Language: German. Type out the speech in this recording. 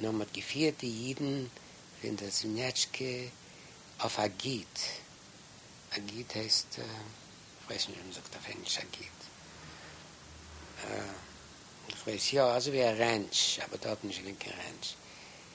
Nummer die vierte Jiden von der Synetschke auf Agit. Agit heißt, äh, ich weiß nicht, wie man sagt auf Englisch Agit. Äh, ich weiß, ja, also wie ein Ranch, aber dort nicht ein Ranch.